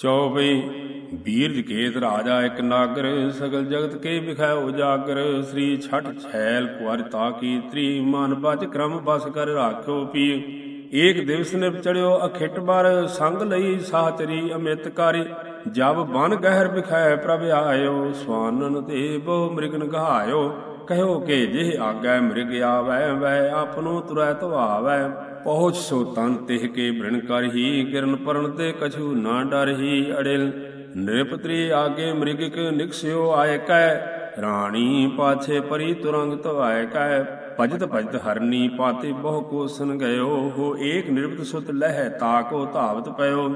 ਚੌਬਈ ਬੀਰਜ ਕੇਤ ਰਾਜਾ ਇਕ ਨਾਗਰ, ਸਗਲ ਜਗਤ ਕੇ ਵਿਖੈ ਉਜਾਗਰ। ਸ੍ਰੀ ਛਠ ਛੈਲ ਕੁਵਰ ਤਾ ਕੀ ਤ੍ਰੀ, ਮਨ ਬਚ ਕ੍ਰਮ ਬਸ ਕਰ ਰਾਖਿਓ ਪੀ। ਏਕ ਦਿਵਸ ਨਿਪ ਚੜਿਓ ਅਖਿਟ ਬਰ, ਸੰਗ ਲਈ ਸਾਚਰੀ ਅਮਿਤ ਕਾਰੀ। ਜਬ ਬਨ ਗਹਿਰ ਵਿਖੈ ਪ੍ਰਭ ਆਇਓ, ਸਵਾਨਨ ਤੇ ਬਹੁ ਮ੍ਰਿਗਨ ਗਹਾਇਓ ਕਹਿਓ ਕਿ ਜਿਹ ਆਗੈ ਮ੍ਰਿਗ ਆਵੈ ਵੈ ਆਪਨੋ ਤੁਰੈ ਧਵਾਵੈ ਪਹੁੰਚ ਸੋ ਤਨ ਤਿਹ ਕੇ ਬ੍ਰਿਣ ਕਰਹੀ ਗਿਰਨ ਪਰਨ ਤੇ ਕਛੂ ਨਾ ਡਰਹੀ। ਅੜਿਲ, ਨਿਰਪਤਰੀ ਆਗੇ ਮ੍ਰਿਗਿਕ ਨਿਕਸਿਓ ਆਇ ਕੈ। ਰਾਣੀ ਪਾਛੇ ਪਰੀ ਤੁਰੰਗ ਧਵਾਇ ਕੈ। ਭਜਤ ਭਜਤ ਹਰਨੀ ਪਾਤੇ ਬਹੁ ਕੋਸਨ ਗਇਓ। ਹੋ ਏਕ ਨਿਰਭਤ ਸੁਤ ਲਹਿ ਤਾਕੋ ਧਾਵਤ ਪਇਓ।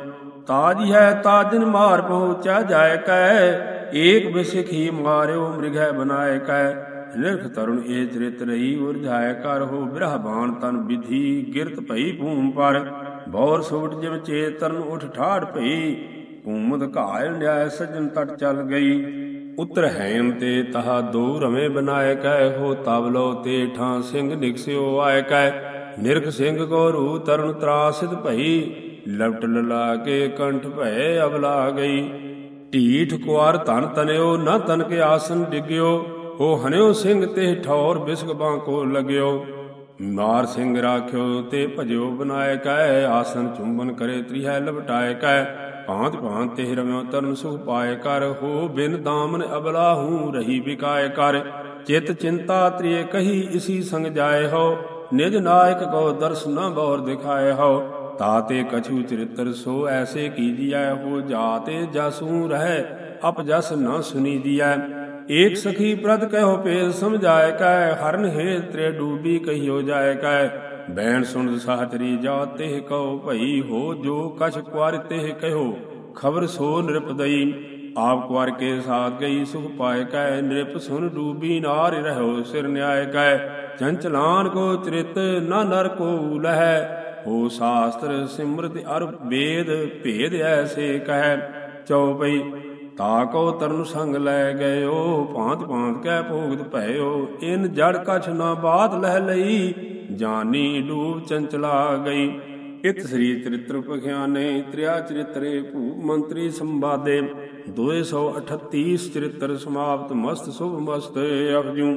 ਤਾਜ ਹੈ ਤਾਜਨ ਮਾਰ ਪਹੁੰਚਾ ਜਾਇ ਕੈ। ਏਕ ਬਿਸਖੀ ਮਾਰਿਓ ਮ੍ਰਿਗੈ ਬਨਾਇ ਕੈ। ਨਿਰਖ ਤਰੁਣ ਏ ਚਰਿਤ ਰਹੀ ਉਰਝਾਇ ਕਰ ਹੋ ਬ੍ਰਹਬਾਨ, ਤਨ ਵਿਧੀ ਗਿਰਤ ਭਈ ਭੂਮ ਪਰ। ਬੌਰ ਸੋਟ ਜਿਵ ਚੇਤਨ ਉਠ ਠਾੜ ਭਈ, ਭੂਮਦ ਘਾਇਲ ਨਿਆਇ ਸਜਨ ਤਟ ਚਲ ਗਈ। ਉਤਰ ਹੈਮ ਤੇ ਤਹਾ ਦੋ ਰਵੇਂ ਬਨਾਏ ਕੈ, ਹੋ ਤਬ ਤੇ ਠਾਂ ਸਿੰਘ ਨਿਕਸਿਓ ਆਏ ਕੈ। ਨਿਰਖ ਸਿੰਘ ਕੋ ਰੂ ਤਰੁਣ ਤਰਾਸਿਤ ਭਈ ਲਪਟ ਲਲਾ ਕੇ ਕੰਠ ਭੈ ਅਬਲਾ ਗਈ। ਢੀਠ ਕੁਆਰ ਤਨ ਤਨਿਓ, ਨਾ ਤਨ ਕੇ ਆਸਨ ਡਿਗਿਓ ਹੋ ਹਨਿਓ ਸਿੰਘ ਤੇ ਠੌਰ ਬਿਸਕ ਕੋ ਲਗਿਓ। ਮਾਰ ਸਿੰਘ ਰਾਖਿਓ ਤੇ ਭਜਿਓ ਬਨਾਏ ਕੈ। ਆਸਨ ਚੁੰਬਨ ਕਰੇ ਤ੍ਰਿਹੈ ਲਪਟਾਏ ਕੈ। ਭਾਂਤ ਭਾਂਤ ਤੇ ਰਮਿਓ ਤਰਨ ਸੁਖ ਪਾਏ ਕਰ। ਹੋ ਬਿਨ ਦਾਮਨ ਅਬਲਾ ਹੂੰ ਰਹੀ ਵਿਕਾਏ ਕਰ। ਚਿਤ ਚਿੰਤਾ ਤ੍ਰਿਏ ਕਹੀ ਇਸੀ ਸੰਗ ਜਾਏ ਹੋ ਨਿਜ ਨਾਇਕ ਕੋ ਦਰਸ ਨਾ ਬੌਰ ਦਿਖਾਏ ਹੋ ਤਾਤੇ ਕਛੂ ਚਰਿਤਰ ਸੋ ਐਸੇ ਕੀਜੀਐ ਹੋ ਜਾਤੇ ਜਸੂ ਰਹਿ। ਅਪ ਜਸ ਨਾ ਸੁਨੀ ਦੀਐ ਏਕ ਸਖੀ ਪ੍ਰਦ ਕਹਿਓ ਪੇਦ ਸਮਝਾਏ ਕੈ, ਹਰਨ ਹੈ ਤ੍ਰੇ ਡੂਬੀ ਕਹੀਓ ਜਾਏ ਕੈ। ਬੈਣ ਸੁਣ ਸਾਹਤਰੀ ਜਾ ਤਿਹ ਕਉ ਭਈ ਹੋ, ਜੋ ਕਛ ਕੁਾਰ ਤਿਹ ਕਹਿਓ ਖਬਰ ਸੋ ਨਿਰਪਦਈ ਆਪ ਕੁਾਰ ਕੇ ਸਾਥ ਗਈ, ਸੁਖ ਪਾਏ ਕੈ, ਨਿਰਪ ਸੁਨ ਡੂਬੀ ਨਾਰ ਰਹੋ ਸਿਰ ਨਿਆਇ ਕੈ। ਚੰਚਲਾਨ ਕੋ ਚਰਿਤ ਨਾ ਨਰ ਕੋ ਲਹਿ, ਹੋ ਸ਼ਾਸਤਰ ਸਿਮਰਤ ਅਰ ਵੇਦ ਭੇਦ ਐਸੇ ਕਹਿ ਚਉਪਈ ਤਾਕੋ ਤਰਨ ਸੰਗ ਲੈ ਗਇਓ, ਭਾਂਤ ਭਾਂਤ ਕੈ ਭੋਗਤ ਭਇਓ। ਇਨ ਜੜ ਕਛ ਨਾ ਬਾਤ ਲਹਿ ਲਈ, ਜਾਨੀ ਡੂਬ ਚੰਚਲਾ ਗਈ। ਇਤ ਸ੍ਰੀ ਚਰਿਤ੍ਰ ਪਖਿਆਨੇ, ਤ੍ਰਿਆ ਚਰਿਤਰੇ ਭੂ ਮੰਤਰੀ ਸੰਵਾਦੇ। 238 ਚਰਿਤ੍ਰ ਸਮਾਪਤ ਮਸਤ ਸੁਭ ਮਸਤ ਅਫਜੂ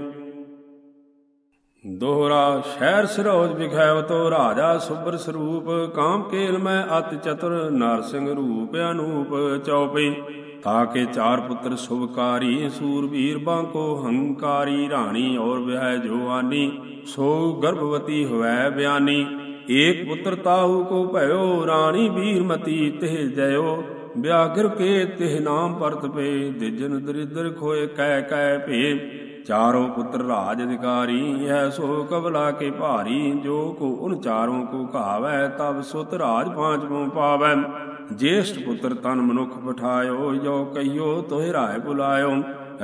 ਦੋਹਰਾ ਸ਼ਹਿਰ ਸਰੋਜ ਵਿਖਾਇਓ ਤੋ ਰਾਜਾ ਸੁਬਰ ਸਰੂਪ, ਕਾਮ ਕੇਲ ਮੈਂ ਅਤ ਚਤੁਰ ਨਰ ਸਿੰਘ ਰੂਪ ਅਨੂਪ ਚਉਪਈ। ਤਾਕੇ ਚਾਰ ਪੁੱਤਰ ਸੁਭਕਾਰੀ ਸੂਰਬੀਰ ਬਾਂਕੋ ਹੰਕਾਰੀ, ਰਾਣੀ ਔਰ ਵਿਆਹ ਜੋਆਨੀ ਸੋ ਗਰਭਵਤੀ ਹੋਵੈ ਬਿਆਨੀ। ਏਕ ਪੁੱਤਰ ਤਾਹੂ ਕੋ ਭਇਓ, ਰਾਣੀ ਬੀਰਮਤੀ ਤਿਹ ਜਇਓ। ਵਿਆਗਰ ਕੇ ਤਿਹ ਨਾਮ ਪਰਤ ਪੇ, ਦਿਜਨ ਦਰਿਦਰ ਖੋਏ ਕਹਿ ਕਹਿ ਭੇ। ਚਾਰੋਂ ਪੁੱਤਰ ਰਾਜ ਅਧਿਕਾਰੀ ਐ ਸੋ ਕਬਲਾ ਕੇ ਭਾਰੀ। ਜੋ ਕੋ ਉਨ ਚਾਰੋਂ ਕੋ ਕਹਾਵੈ ਤਬ ਸੁਤ ਰਾਜ ਪਾਂਚਵੋਂ ਪਾਵੈ। ਜੇਸ਼ਟ ਪੁੱਤਰ ਤਨ ਮਨੁਖ ਪਠਾਇਓ ਜੋ ਕਹੀਓ ਤੋਹਿ ਰਾਏ ਬੁਲਾਇਓ।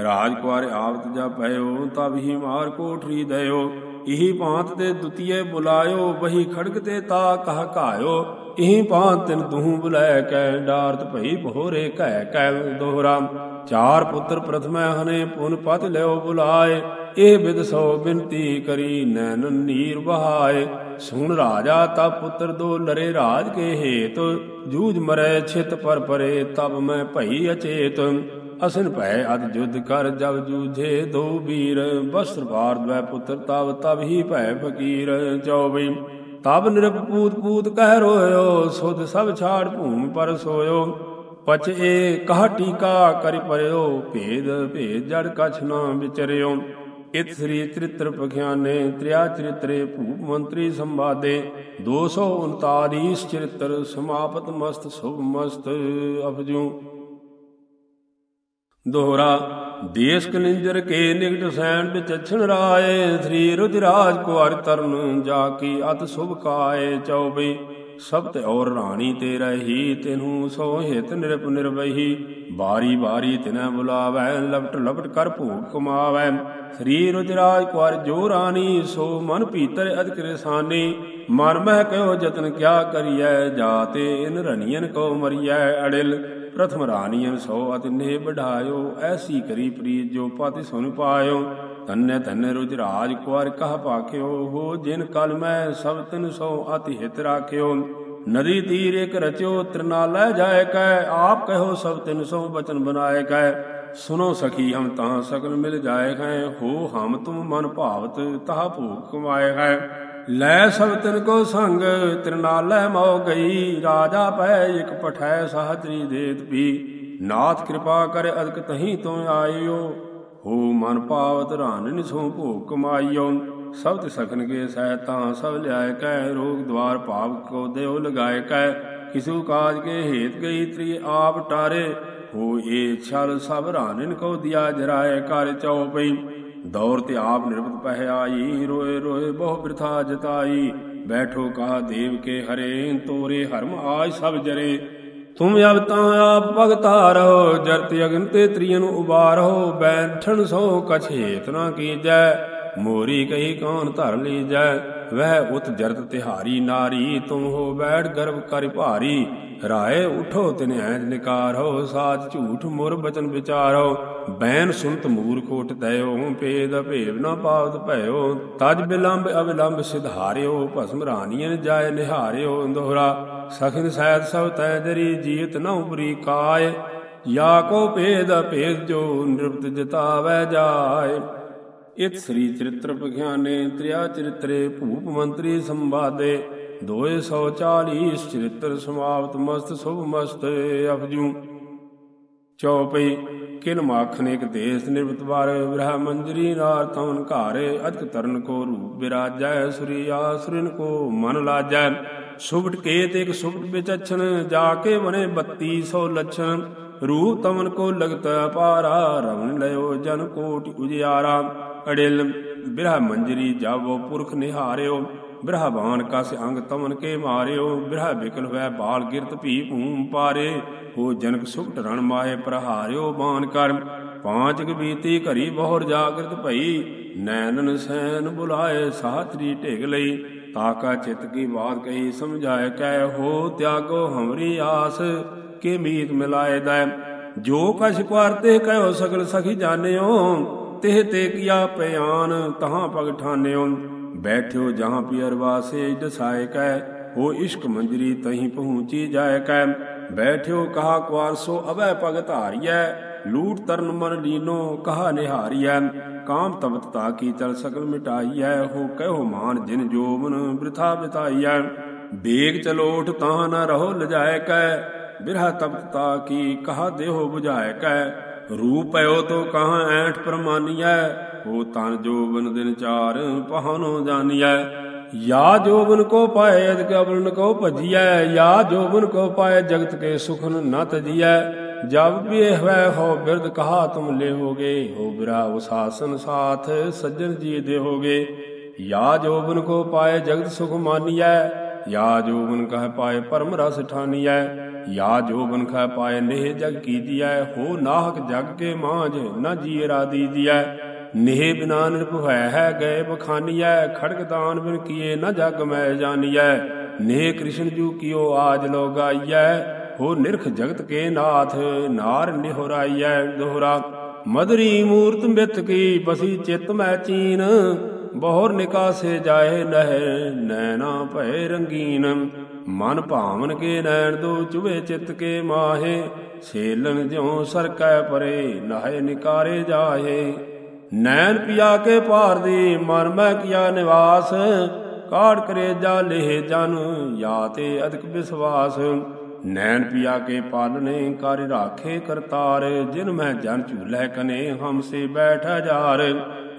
ਰਾਜ ਕੁਾਰ ਆਵਤ ਜਾ ਪਇਓ, ਤਬ ਹੀ ਮਾਰ ਕੋਠਰੀ ਦਇਓ ਇਹੀ ਭਾਂਤ ਤੇ ਦੁਤੀਏ ਬੁਲਾਇਓ, ਵਹੀ ਖੜਗ ਤੇ ਤਾ ਕਹ ਕਾਇਓ ਇਹੀ ਭਾਂਤ ਤਿਨ ਤੂੰ ਬੁਲਾਇ ਕੈ, ਡਾਰਤ ਭਈ ਭੋਰੇ ਕਹਿ ਕੈ ਦੋਹਰਾ। ਚਾਰ ਪੁੱਤਰ ਪ੍ਰਥਮੈ ਹਨੇ, ਪੁਨ ਪਤ ਲਿਓ ਬੁਲਾਏ। ਇਹ ਬਿਦ ਸੋ ਬਿਨਤੀ ਕਰੀ, ਨੈਣ ਨੀਰ ਬਹਾਏ ਸੁਣ ਰਾਜਾ ਤਾ ਪੁੱਤਰ ਦੋ ਲਰੇ ਰਾਜ ਕੇ ਹੇਤ। ਜੂਝ ਮਰੈ ਛਿਤ ਪਰ ਪਰੇ, ਤਬ ਮੈਂ ਭਈ ਅਚੇਤ। ਅਸਨ ਭੈ ਅਦ ਜੁਧ ਕਰ, ਜਬ ਜੂਝੇ ਦੋ ਵੀਰ। ਬਸਤਰ ਭਾਰ ਦਵੈ ਪੁੱਤਰ, ਤਬ ਤਬ ਹੀ ਭੈ ਫਕੀਰ। ਚੌਬਈ ਤਬ ਨਿਰਪੂਤ ਪੂਤ ਕਹਿ ਰੋਇਓ, ਸੁਧ ਸਭ ਛਾੜ ਭੂਮ ਪਰ ਸੋਇਓ। ਪਚ ਏ ਕਹ ਟੀਕਾ ਕਰਿ ਪਰਿਓ, ਭੇਦ ਭੇਦ ਜੜ ਕਛ ਨਾ ਵਿਚਰਿਓ। ਇਤ ਸ੍ਰੀ ਚਰਿਤ੍ਰ ਪਖਿਆਨੇ ਤ੍ਰਿਆ ਚਰਿਤਰੇ, ਭੂਪ ਮੰਤਰੀ ਸੰਵਾਦੇ 239 ਚਰਿਤ੍ਰ ਸਮਾਪਤ ਮਸਤ ਸੁਭ ਮਸਤ ਅਪਜੂ। ਦੋਹਰਾ, ਦੇਸ ਕਲਿੰਜਰ ਕੇ ਨਿਗਟ ਸੈਨ ਵਿਚਛਣ ਰਾਏ, ਸ੍ਰੀ ਰੁਦਰਾਜ ਕੋ ਹਰ ਤਰਨ ਜਾ ਕੀ ਅਤ ਸੁਭ ਕਾਏ ਚੌਬਈ ਸਭ ਤੇ ਔਰ ਰਾਣੀ ਤੇ ਰਹੀ ਤੈਨੂੰ ਸੋ ਹਿਤ ਨਿਰਪ ਨਿਰਵਹੀ। ਬਾਰੀ ਬਾਰੀ ਤਿਨੈ ਬੁਲਾਵੈ, ਲਪਟ ਲਪਟ ਕਰ ਭੂਖ ਕਮਾਵੈ। ਸ੍ਰੀ ਰੁਜਰਾਜ ਕੁਾਰ ਜੋ ਰਾਣੀ, ਸੋ ਮਨ ਭੀਤਰ ਅਧਿਕ ਰਸਾਨੀ। ਮਨ ਮਹਿ ਕਹਿਓ ਜਤਨ ਕਿਆ ਕਰੀਐ, ਜਾਤੇ ਇਨ ਰਣੀਆਂ ਕੋ ਮਰੀਐ ਅੜਿਲ। ਪ੍ਰਥਮ ਰਾਣੀਆਂ ਸੋ ਅਤਿ ਨੇ ਬਢਾਇਓ ਐਸੀ ਕਰੀ ਪ੍ਰੀਤ ਜੋ ਪਤਿ ਸੁਨ ਪਾਇਓ। ਤੰਨੇ ਤੰਨੇ ਰੁਜ ਰਾਜ ਕੁਾਰ ਕਹ ਪਾਖਿਓ, ਹੋ ਜਿਨ ਕਲ ਮੈਂ ਸਭ ਤਿਨ ਸੋ ਅਤਿ ਹਿਤ ਰਾਖਿਓ। ਨਦੀ ਤੀਰ ਇੱਕ ਰਚਿਓ, ਤ੍ਰਿਨਾਲੈ ਜਾਏ ਕੈ, ਆਪ ਕਹੋ ਸਭ ਤਿਨ ਸੋ ਬਚਨ ਬਨਾਏ ਕੈ। ਸੁਨੋ ਸਖੀ, ਹਮ ਤਾਂ ਸਕਲ ਮਿਲ ਜਾਏ ਹੈ, ਹੋ ਹਮ ਤੁਮ ਮਨ ਭਾਵਤ ਤਾ ਭੂਖ ਕਮਾਏ ਹੈ। ਲੈ ਸਭ ਤਿਨ ਕੋ ਸੰਗ, ਤ੍ਰਿਨਾਲੈ ਮੋ ਗਈ, ਰਾਜਾ ਪੈ ਇਕ ਪਠੈ ਸਾਹਤਰੀ ਦੇਤ ਵੀ। ਨਾਥ ਕਿਰਪਾ ਕਰ ਅਦਕ ਤਹੀਂ ਤੋ ਆਇਓ। ਹੋ ਮਨ ਭਾਵਤ ਰਾਨ ਨਿਸੋ ਭੂਖ ਕਮਾਈਓ। ਸਭ ਤੇ ਸਖਨ ਕੇ ਸਹਿ ਤਾਂ ਸਭ ਲਿਆਏ ਕੈ, ਰੋਗ ਦਵਾਰ ਭਾਵ ਕੋ ਦੇਉ ਲਗਾਏ ਕੈ। ਕਿਸੂ ਕਾਜ ਕੇ ਹੇਤ ਗਈ ਤ੍ਰੀ ਆਪ ਟਾਰੇ, ਹੋ ਏ ਛਲ ਸਭ ਰਾਨਨ ਕੋ ਦਿਆ ਜਰਾਏ ਕਰ ਚਉਪਈ। ਦੌਰ ਤੇ ਆਪ ਨਿਰਭਤ ਪਹਿ ਆਈ, ਰੋਏ ਰੋਏ ਬਹੁ ਬਿਰਥਾ ਜਤਾਈ। ਬੈਠੋ ਕਹਾ ਦੇਵ ਕੇ ਹਰੇ ਤੋਰੇ, ਹਰਮ ਆਜ ਸਭ ਜਰੇ। ਤੁਮ ਅਬ ਤਾਂ ਆਪ ਭਗਤਾਰੋ ਜਰਤ ਅਗਨ ਤੇ ਤ੍ਰਿਯਨ ਉਬਾਰੋ ਬੈਠਣ ਸੋ ਕਛ ਹੇਤ ਨਾ ਕੀਜੈ, ਮੋਰੀ ਕਹੀ ਕੌਣ ਧਰ ਲੀਜੈ। ਵਹਿ ਉਤ ਜਰਤ ਤਿਹਾਰੀ ਨਾਰੀ, ਤੁਮ ਹੋ ਬੈਠ ਗਰਭ ਕਰ ਭਾਰੀ। ਰਾਏ ਉਠੋ ਤਿਨ ਐਜ ਨਿਕਾਰੋ, ਸਾਚ ਝੂਠ ਮੁਰ ਬਚਨ ਵਿਚਾਰੋ। ਬੈਨ ਸੁਨਤ ਮੂਰ ਕੋਟ ਦਇਓ ਪੇਦ ਭੇਵ ਨਾ ਪਾਵਤ ਭਇਓ। ਤਜ ਬਿਲੰਬ ਅਵਿਲੰਬ ਸਿਧਾਰਿਓ ਭਸਮ ਰਾਨੀਨ ਜਾਏ ਨਿਹਾਰਿਓ ਦੋਹਰਾ ਸਖਿਨ ਸ਼ਾਇਦ ਸਭ ਤੈ ਦਰੀ ਜੀਤ ਨਾ ਉਪਰੀ ਕਾਇ ਯਾ ਕੋ ਭੇਦ ਭੇਦ ਜੋ ਨਿਰਪਤ ਜਤਾਵੈ ਜਾਏ। ਇਤ ਸ੍ਰੀ ਚਰਿਤ੍ਰ ਪਖਿਆਨੇ ਤ੍ਰਿਆ ਚਰਿਤਰੇ ਭੂਪ ਮੰਤਰੀ ਸੰਵਾਦੇ 240 ਚਰਿਤ੍ਰ ਸਮਾਪਤ ਮਸਤ ਸੁਭ ਮਸਤ ਅਫਜੂ ਚੌਪਈ ਕਿਨ ਮਾਖਨੇ ਦੇਸ ਨਿਰਵਤ ਵਾਰ ਵਿਰਹ ਮੰਜਰੀ ਨਾਰ ਤਵਨ ਘਾਰੇ, ਅਦਕ ਤਰਨ ਕੋ ਰੂਪ ਬਿਰਾਜੈ, ਸੁਰੀ ਆਸੁਰਿਨ ਕੋ ਮਨ ਲਾਜੈ। ਸੁਭਟ ਕੇਤ ਇਕ ਸੁਭਟ ਵਿਚਛਨ ਜਾ ਕੇ ਬਨੇ 3200 ਲਛਨ ਰੂਪ ਤਵਨ ਕੋ ਲਗਤ ਅਪਾਰਾ, ਰਵਣ ਲਿਓ ਜਨ ਕੋਟ ਉਜਿਆਰਾ। ਅੜਿਲ ਬਿਰਹ ਮੰਜਰੀ ਜਾਵੋ, ਪੁਰਖ ਨਿਹਾਰਿਓ ਬਿਰਹ ਬਾਣ ਕਸ ਅੰਗ ਤਮਨ ਕੇ ਮਾਰਿਓ, ਬਿਰਹ ਬਿਕਲ ਹੋਇ ਬਾਲ ਗਿਰਤ ਭੀ ਭੂਮ ਪਾਰੇ, ਹੋ ਜਨਕ ਸੁਖਟ ਰਣ ਮਾਏ ਪ੍ਰਹਾਰਿਓ ਬਾਨ ਕਰ ਪਾਂਚ ਬੀਤੀ ਘਰੀ ਬਹੁਰ ਜਾਗਰਤ ਭਈ, ਨੈਨਨ ਸੈਨ ਬੁਲਾਏ ਸਾਤਰੀ ਢਿਗ ਲਈ ਤਾਕਾ ਚਿਤ ਕੀ ਬਾਤ ਕਹੀ ਸਮਝਾਇ ਕਹਿ ਹੋ ਤਿਆਗੋ ਹਮਰੀ ਆਸ, ਕੇ ਮੀਤ ਮਿਲਾਏ ਦੈ, ਜੋ ਕਛ ਕੁਾਰਤੇ ਕਹਿਓ ਸਗਲ ਸਖੀ ਜਾਣਿਓ ਤਿਹ ਤੇ ਕੀਆ ਪਿਆਨ, ਤਹਾਂ ਪਗ ਠਾਨਿਓ। ਬੈਠਿਓ ਜਹਾਂ ਪੀਰ ਵਾਸੇ ਦਸਾਏ ਕੈ, ਹੋ ਇਸ਼ਕ ਮੰਜਰੀ ਤਹੀਂ ਪਹੁੰਚੀ ਜਾਏ ਕੈ। ਬੈਠਿਓ ਕਹਾ ਕੁਾਰ ਸੋ ਅਵੈ ਪਗ ਧਾਰੀਐ, ਲੂਟ ਤਰਨ ਮਨ ਲੀਨੋ ਕਹਾ ਨਿਹਾਰੀਐ। ਕਾਮ ਤਵਤ ਤਾ ਕੀ ਚਲ ਸਕਲ ਮਿਟਾਈਐ, ਹੋ ਕਹਿਓ ਮਾਨ ਜਿਨ ਜੋਬਨ ਬ੍ਰਿਥਾ ਬਿਤਾਈਐ। ਬੇਗ ਚਲੋਠ ਤਾਂ ਨ ਰਹੋ ਲਜਾਏ ਕੈ, ਬਿਰਹਾ ਤਪਤ ਤਾ ਕੀ ਕਹਾ ਦੇਹੋ 부ਝਾਏ ਕੈ। ਰੂਪ ਐਓ ਤੋ ਕਹਾ ਐਠ ਪ੍ਰਮਾਨੀਐ, ਹੋ ਤਨ ਜੋਬਨ ਦਿਨ ਚਾਰ ਪਹਨੋ ਜਾਨੀਐ। ਯਾ ਜੋਬਨ ਕੋ ਪਾਏ ਅਦ ਕਬਰਨ ਕੋ ਭਜੀਐ, ਯਾ ਜੋਬਨ ਕੋ ਪਾਏ ਜਗਤ ਕੇ ਸੁਖਨ ਨ ਤਜੀਐ। ਜਬ ਵੀ ਹਵੈ ਹੋ ਬਿਰਦ ਕਹਾ ਤੁਮ ਲੈ ਹੋ ਬਿਰਾ ਉਸਾਸਨ ਸਾਥ ਸੱਜਣ ਜੀ ਦੇਹੋਗੇ। ਯਾ ਜੋਬਨ ਕੋ ਪਾਏ ਜਗਤ ਸੁਖ ਮਾਨੀਐ, ਯਾ ਜੋਬਨ ਕਹ ਪਾਏ ਪਰਮ ਰਸ ਠਾਨੀਐ। ਯਾ ਜੋ ਕਹ ਪਾਏ ਨੇਹ ਜਗ ਕੀਜੀਐ ਹੋ ਨਾਹਕ ਜਗ ਕੇ ਮਾਝ, ਨ ਜੀਏ ਰਾ ਦੀਜੀਐ ਨੇਹ ਬਿਨਾ ਨਿਰਭੈ ਹੈ ਗਏ ਬਖਾਨੀਐ ਖੜਗ ਬਿਨ ਕੀਏ, ਨ ਜਗ ਮੈਂ ਜਾਨੀਐ। ਨੇਹ ਕ੍ਰਿਸ਼ਨ ਜੂ ਕੀਓ ਆਜ ਲੋ ਗਾਈਐ। ਹੋ ਨਿਰਖ ਜਗਤ ਕੇ ਨਾਥ, ਨਾਰ ਨਿਹੋਰਾਈਐ ਦੋਹਰਾ। ਮਦਰੀ ਮੂਰਤ ਮਿਤ ਕੀ, ਬਸੀ ਚਿਤ ਮੈਂ ਚੀਨ। ਬਹੁਰ ਨਿਕਾਸੇ ਜਾਏ ਨਹਿ, ਨੈਣਾ ਭੈ ਰੰਗੀਨ। ਮਨ ਭਾਵਨ ਕੇ ਨੈਣ ਦੋ ਚੁਵੇ ਚਿਤ ਕੇ ਮਾਹੇ। ਛੇਲਨ ਜਿਉ ਸਰਕੈ ਪਰੇ, ਨਾਹੇ ਨਿਕਾਰੇ ਜਾਹੇ। ਨੈਣ ਪਿਆ ਕੇ ਭਾਰ ਦੀ, ਮਨ ਮੈਂ ਕੀਆ ਨਿਵਾਸ। ਕਾੜ ਕਰੇ ਜਾ ਲੇਹ ਜਨ, ਯਾ ਤੇ ਅਦਕ ਵਿਸਵਾਸ ਨੈਣ ਪਿਆ ਕੇ ਪਾਲਨੇ ਕਰ ਰਾਖੇ ਕਰਤਾਰ, ਜਿਨ ਮੈਂ ਜਨ ਝੂਲੇ ਕਨੇ, ਹਮ ਸੇ ਬੈਠਾ ਜਾਰ।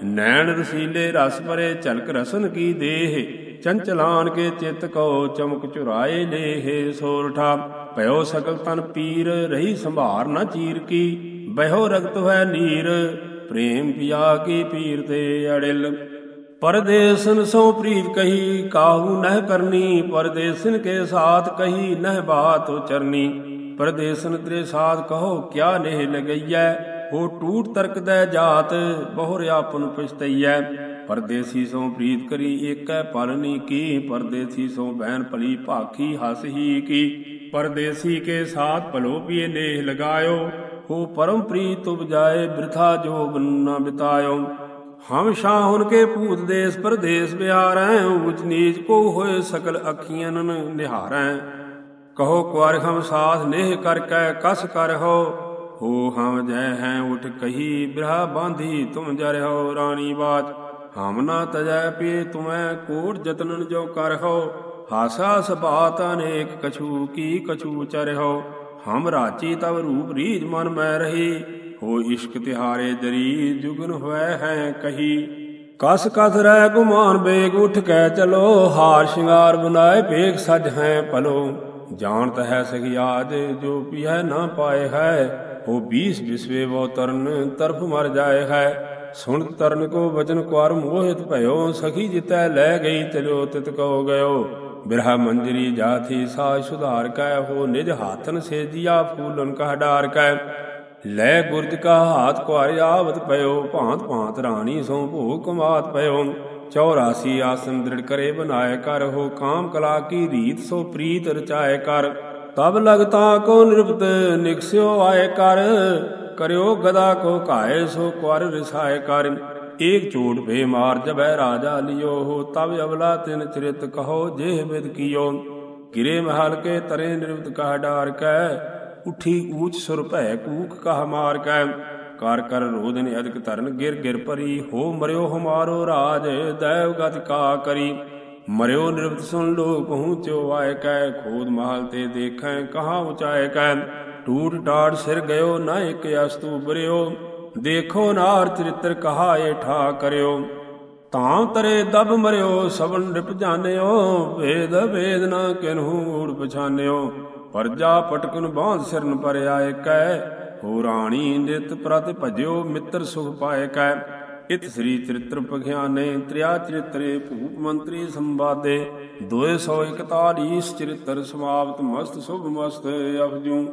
ਨੈਣ ਰਸੀਲੇ ਰਸ ਭਰੇ ਝਲਕ ਰਸਨ ਕੀ ਦੇਹ, ਚੰਚਲਾਨ ਕੇ ਚਿਤ ਕੋ ਚਮਕ ਚੁਰਾਏ ਲੇਹ। ਸੋਰਠਾ, ਭਇਓ ਸਕਲ ਤਨ ਪੀਰ, ਰਹੀ ਸੰਭਾਰ ਨਾ ਚੀਰ ਕੀ, ਬਹਿਓ ਰਗਤ ਹੈ ਨੀਰ। ਪ੍ਰੇਮ ਪਿਆ ਕੀ ਪੀਰ ਤੇ ਅੜਿਲ। ਪਰਦੇਸਨ ਸੋ ਪ੍ਰੀਤ ਕਹੀ, ਕਾਹੂ ਨਹਿ ਕਰਨੀ? ਪਰਦੇਸਨ ਕੇ ਸਾਥ ਕਹੀ, ਨਹਿ ਬਾਤ ਉਚਰਨੀ। ਪਰਦੇਸਨ ਤੇਰੇ ਸਾਥ ਕਹੋ, ਕਿਆ ਨਹਿ ਲਗਈਐ? ਹੋ ਟੂਟ ਤਰਕ ਦੈ ਜਾਤ, ਬਹੁਰ ਆਪਨ ਪਛਤਈਐ। ਪਰਦੇਸੀ ਸੋ ਪ੍ਰੀਤ ਕਰੀ, ਏਕੈ ਪਲਨੀ ਕੀ? ਪਰਦੇਸੀ ਸੋ ਬਹਿਨ ਭਲੀ ਭਾਖੀ, ਹਸ ਹੀ ਕੀ? ਪਰਦੇਸੀ ਕੇ ਸਾਥ ਭਲੋ ਪੀਏ ਨੇਹ ਲਗਾਇਓ। ਹੋ ਪਰਮ ਪ੍ਰੀਤ ਉਪਜਾਏ, ਬ੍ਰਿਥਾ ਜੋ ਬੰਨਾ ਬਿਤਾਇਓ। ਹਮ ਸ਼ਾਹੁਨ ਕੇ ਭੂਤ ਦੇਸ ਪਰਦੇਸ ਬਿਹਾਰੈ, ਉਚ ਨੀਚ ਕੋ ਹੋਏ ਸਕਲ ਅੱਖੀਆਂ ਨਿਹਾਰੈ। ਕਹੋ ਕੁਾਰ ਹਮ ਸਾਥ ਨੇਹ ਕਰ ਕੈ ਕਸ ਕਰ ਹੋ ਹੋ ਹਮ ਜੈ ਹੈ ਉਠ ਕਹੀ ਬਿਰਹਾ ਬਾਂਧੀ ਤੁਮ ਜਰ ਰਾਣੀ ਬਾਤ। ਹਮ ਨਾ ਤਜੈ ਪੀ ਤੁਮੈ ਕੋਟ ਜਤਨਨ ਜੋ ਕਰ ਹੋ, ਹਾਸਾ ਸਬਾਤ ਅਨੇਕ ਕਛੂ ਕੀ ਕਛੂ ਚਰ ਹੋ। ਹਮ ਰਾਚੀ ਤਵ ਰੂਪ ਰੀਜ ਮਨ ਮੈਂ ਰਹੀ ਹੋ ਇਸ਼ਕ ਤਿਹਾਰੇ ਜਰੀ, ਜੁਗਨ ਹੋਇ ਹੈ ਕਹੀ। ਕਸ ਕਸ ਰਹਿ ਗੁਮਾਨ, ਬੇਗ ਉਠ ਕੇ ਚਲੋ। ਹਾਰ ਸ਼ਿੰਗਾਰ ਬਨਾਏ ਬੇਗ ਸਜ ਹੈ ਭਲੋ। ਜਾਣਤ ਹੈ ਸਖਿਆਜ ਜੋ ਪਿਐ ਨਾ ਪਾਏ ਹੈ। ਹੋ 20 ਬਿਸਵੇ ਵੋ ਤਰਨ, ਤਰਫ ਮਰ ਜਾਏ ਹੈ। ਸੁਣ ਤਰਨ ਕੋ ਬਚਨ ਕੁਾਰ ਮੋਹਿਤ ਭਇਓ। ਸਖੀ ਜਿਤੈ ਲੈ ਗਈ ਚਲਿਓ ਤਿਤ ਕੋ ਗਇਓ। ਬਿਰਹਾ ਮੰਜਰੀ ਜਾਥੀ ਸਾ ਸੁਧਾਰ ਕੈ। ਹੋ ਨਿਜ ਹਾਥਨ ਸੇਜੀਆ, ਫੂਲਨ ਕਹ ਡਾਰ ਕੈ। ਲੈ ਗੁਰਜ ਕਾ ਹਾਥ ਕੁਾਰ ਆਵਤ ਪਇਓ, ਭਾਂਤ ਭਾਂਤ ਰਾਣੀ ਸੋ ਭੋਗ ਕੁਮਾਤ ਪਇਓ। 84 ਆਸਨ ਦ੍ਰਿੜ ਕਰੇ ਬਨਾਏ ਕਰ, ਹੋ ਕਾਮ ਕਲਾ ਕੀ ਰੀਤ ਸੋ ਪ੍ਰੀਤ ਰਚਾਏ ਕਰ। ਤਬ ਲਗਤਾ ਕੋ ਨਿਰਪਤ ਨਿਕਸਿਓ ਆਏ ਕਰ, ਕਰਿਓ ਗਦਾ ਕੋ ਘਾਏ ਸੋ ਕੁਰ ਰਿਸਾਏ ਕਰ। ਏਕ ਝੂਟ ਭੇ ਮਾਰ ਜਬੈ ਰਾਜਾ ਲਿਓ, ਹੋ ਤਬ ਅਬਲਾ ਤਿਨ ਚਰਿਤ ਕਹੋ, ਜੇਹ ਬਿਦ ਕੀਓ। ਗਿਰੇ ਮਹਲ ਕੇ ਤਰੇ ਨਿਰਵਤ ਕਹ ਡਾਰ ਕੈ ਉਠੀ ਊਚ ਸੁਰ ਭੈ ਕੂਕ ਕਹ ਮਾਰ ਕੈ। ਕਰ ਕਰ ਰੋਦਨ ਅਧਿਕ ਧਰਨ ਗਿਰ ਗਿਰ ਭਰੀ, ਹੋ ਮਰਿਓ ਹਮਾਰੋ ਰਾਜ, ਦੈਵ ਗਤ ਕਾ ਕਰੀ। ਮਰਿਓ ਨਿਰਵਤ ਸੁਨ ਲੋ ਪਹੁੰਚਿਓ ਆਏ ਕੈ, ਖੋਦ ਮਹਲ ਤੇ ਦੇਖੈ ਕਹਾ ਉਚਾਏ ਕੈ। ਟੂਟ ਟਾੜ ਸਿਰ ਗਇਓ, ਨਾ ਇਕ ਅਸਤੂ ਬਰਿਓ। ਦੇਖੋ ਨਾਰ ਚਰਿਤਰ ਕਹਾ ਏ ਠਾ ਕਰਿਓ। ਤਾਂ ਤਰੇ ਦਬ ਮਰਿਓ ਸਵਨ ਰਿਪ ਜਾਣਿਓ ਵੇਦ ਵੇਦ ਨਾ ਕਿਨਹੂ ਊੜ ਪਛਾਨਿਓ ਪਰਜਾ ਪਟਕਨ ਬਾਂਧ ਸਿਰਨ ਪਰ ਆਏ ਕੈ ਹੋ ਰਾਣੀ ਨਿਤ ਪ੍ਰਤ ਭਜਿਓ, ਮਿੱਤਰ ਸੁਖ ਪਾਏ ਕੈ। ਇਤ ਸ੍ਰੀ ਚਰਿਤ੍ਰ ਪਖਿਆਨੇ, ਤ੍ਰਿਆ ਚਰਿਤਰੇ ਭੂਪ ਮੰਤਰੀ ਸੰਵਾਦੇ। 241 ਚਰਿਤ੍ਰ ਸਮਾਪਤ, ਮਸਤ ਸੁਭ ਮਸਤ ਅਪਜੂ